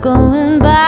going by.